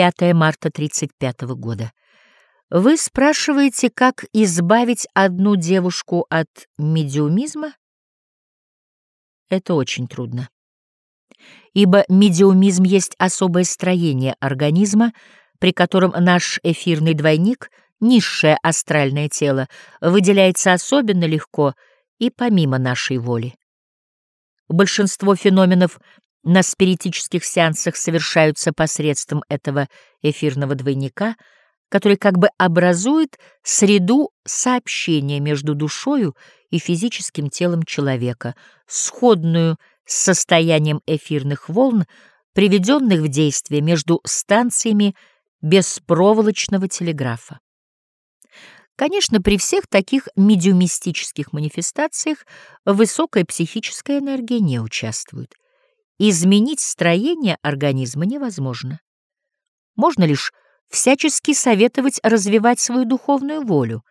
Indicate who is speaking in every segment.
Speaker 1: 5 марта 35 года. Вы спрашиваете, как избавить одну девушку от медиумизма? Это очень трудно. Ибо медиумизм есть особое строение организма, при котором наш эфирный двойник, низшее астральное тело, выделяется особенно легко и помимо нашей воли. Большинство феноменов на спиритических сеансах совершаются посредством этого эфирного двойника, который как бы образует среду сообщения между душою и физическим телом человека, сходную с состоянием эфирных волн, приведенных в действие между станциями беспроволочного телеграфа. Конечно, при всех таких медиумистических манифестациях высокая психическая энергия не участвует. Изменить строение организма невозможно. Можно лишь всячески советовать развивать свою духовную волю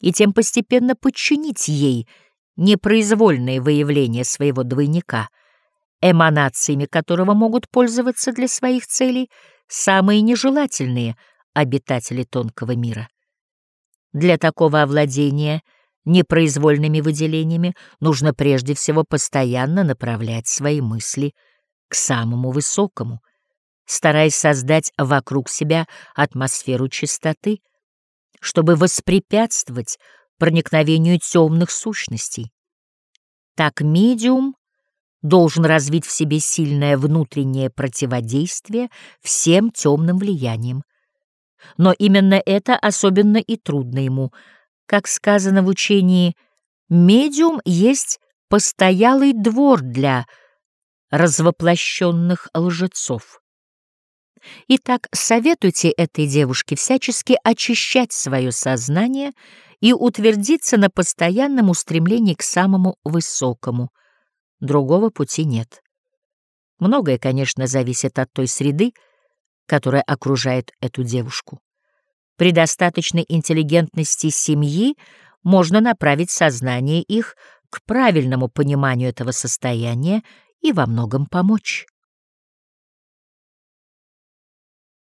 Speaker 1: и тем постепенно подчинить ей непроизвольные выявления своего двойника, эманациями которого могут пользоваться для своих целей самые нежелательные обитатели тонкого мира. Для такого овладения непроизвольными выделениями нужно прежде всего постоянно направлять свои мысли к самому высокому, стараясь создать вокруг себя атмосферу чистоты, чтобы воспрепятствовать проникновению темных сущностей. Так медиум должен развить в себе сильное внутреннее противодействие всем темным влияниям, но именно это особенно и трудно ему. Как сказано в учении, медиум есть постоялый двор для развоплощенных лжецов. Итак, советуйте этой девушке всячески очищать свое сознание и утвердиться на постоянном устремлении к самому высокому. Другого пути нет. Многое, конечно, зависит от той среды, которая окружает эту девушку. При достаточной интеллигентности семьи можно направить сознание их к правильному пониманию этого состояния и во многом помочь.